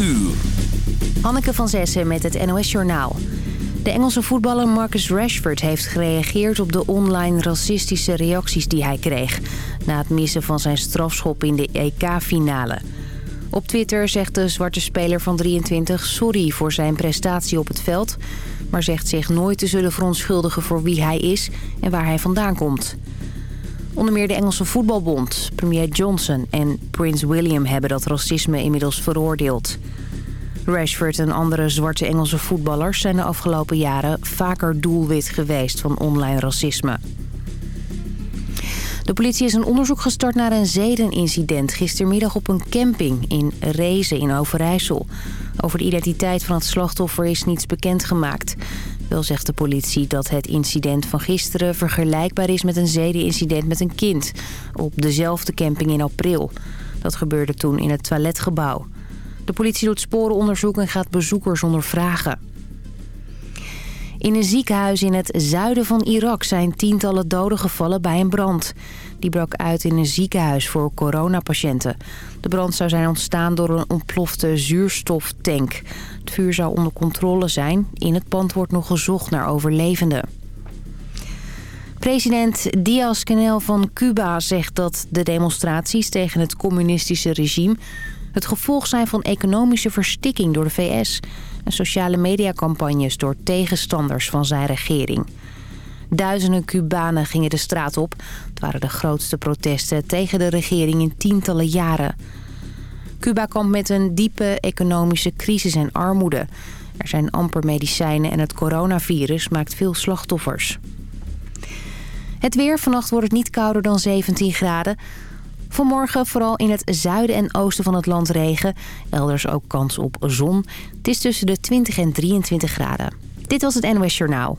uur. Hanneke van Zessen met het NOS Journaal. De Engelse voetballer Marcus Rashford heeft gereageerd op de online racistische reacties die hij kreeg... na het missen van zijn strafschop in de EK-finale. Op Twitter zegt de zwarte speler van 23 sorry voor zijn prestatie op het veld... maar zegt zich nooit te zullen verontschuldigen voor wie hij is en waar hij vandaan komt. Onder meer de Engelse voetbalbond, premier Johnson en prins William hebben dat racisme inmiddels veroordeeld. Rashford en andere zwarte Engelse voetballers zijn de afgelopen jaren vaker doelwit geweest van online racisme. De politie is een onderzoek gestart naar een zedenincident gistermiddag op een camping in Rezen in Overijssel. Over de identiteit van het slachtoffer is niets bekendgemaakt. Wel zegt de politie dat het incident van gisteren vergelijkbaar is met een zedenincident met een kind. Op dezelfde camping in april. Dat gebeurde toen in het toiletgebouw. De politie doet sporenonderzoek en gaat bezoekers ondervragen. In een ziekenhuis in het zuiden van Irak zijn tientallen doden gevallen bij een brand. Die brak uit in een ziekenhuis voor coronapatiënten. De brand zou zijn ontstaan door een ontplofte zuurstoftank. Het vuur zou onder controle zijn. In het pand wordt nog gezocht naar overlevenden. President Diaz-Canel van Cuba zegt dat de demonstraties tegen het communistische regime... het gevolg zijn van economische verstikking door de VS... en sociale mediacampagnes door tegenstanders van zijn regering. Duizenden Cubanen gingen de straat op. Het waren de grootste protesten tegen de regering in tientallen jaren. Cuba kampt met een diepe economische crisis en armoede. Er zijn amper medicijnen en het coronavirus maakt veel slachtoffers. Het weer. Vannacht wordt het niet kouder dan 17 graden. Vanmorgen vooral in het zuiden en oosten van het land regen. Elders ook kans op zon. Het is tussen de 20 en 23 graden. Dit was het NOS Journaal.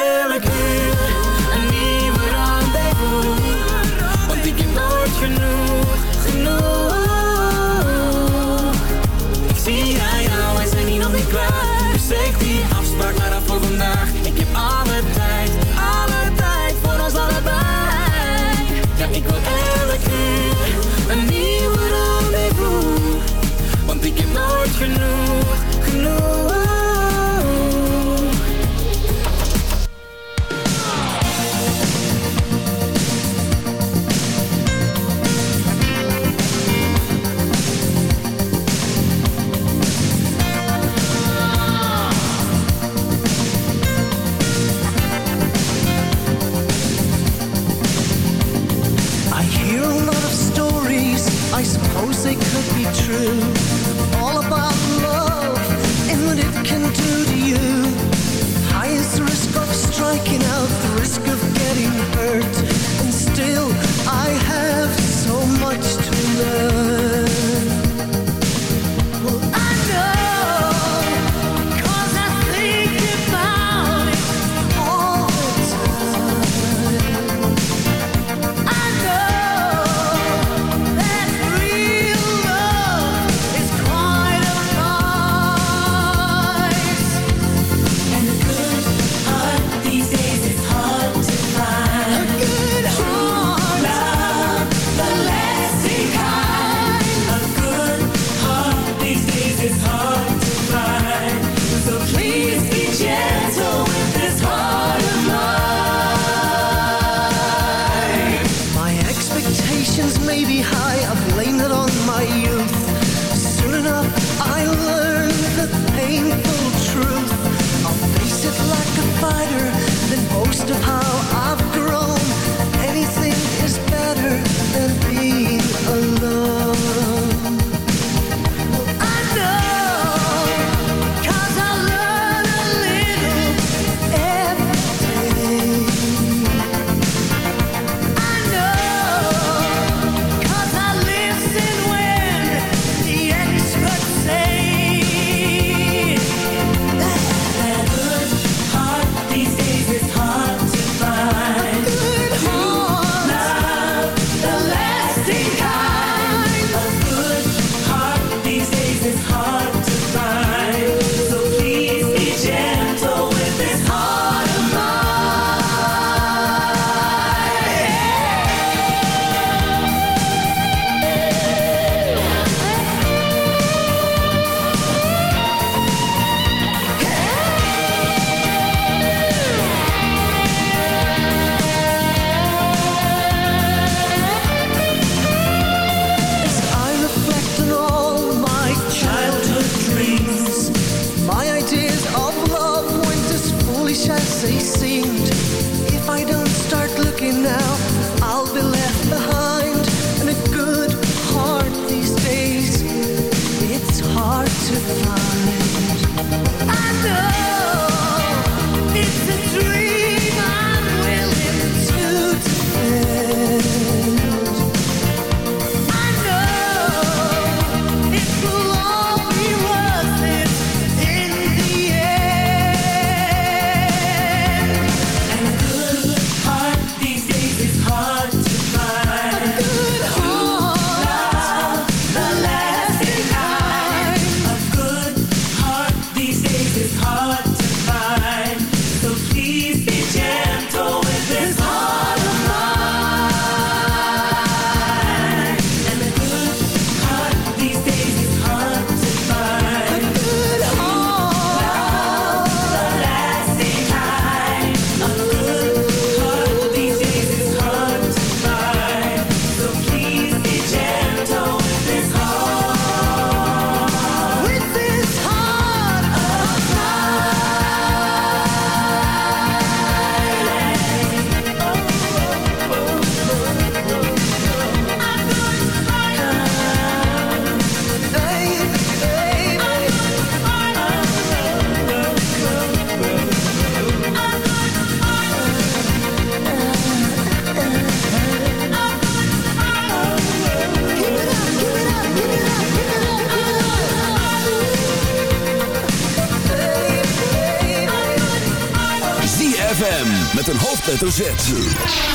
Z.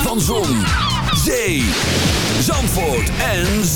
Van Zon, Zee, Zandvoort en Zomerhits.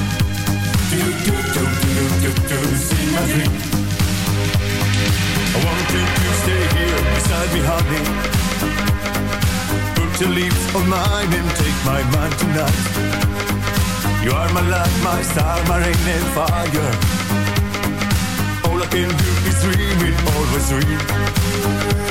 do do do do do do see my dream. I you to stay here beside me, honey. Put on take my mind tonight. You are my light, my star, my rain and fire. All I can do is dream it, always dream.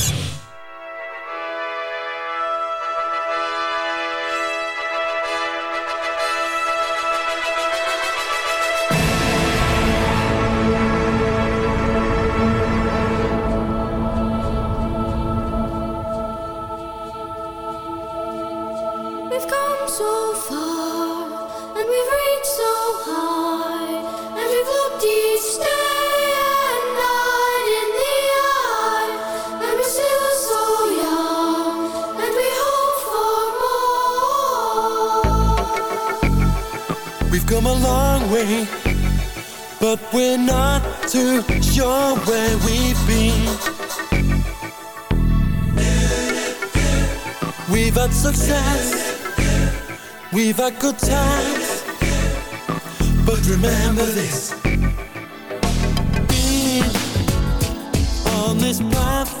had good times. But remember this. Being on this path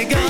they got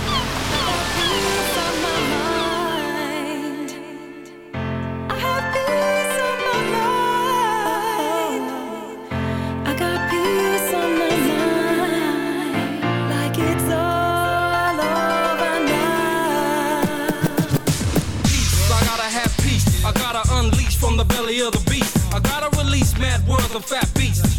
Words fat.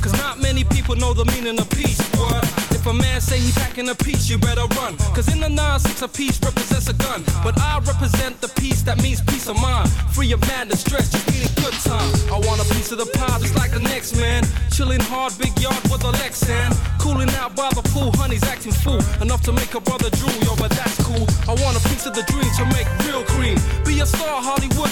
Cause not many people know the meaning of peace. But if a man say he packing a piece, you better run. Cause in the 9-6 a piece represents a gun. But I represent the peace that means peace of mind. Free of madness, stress, just eating good time. I want a piece of the pie just like the next man. Chilling hard, big yard with a Lexan. Cooling out by the pool, honey's acting fool. Enough to make a brother drool, yo, but that's cool. I want a piece of the dream to make real cream. Be a star, Hollywood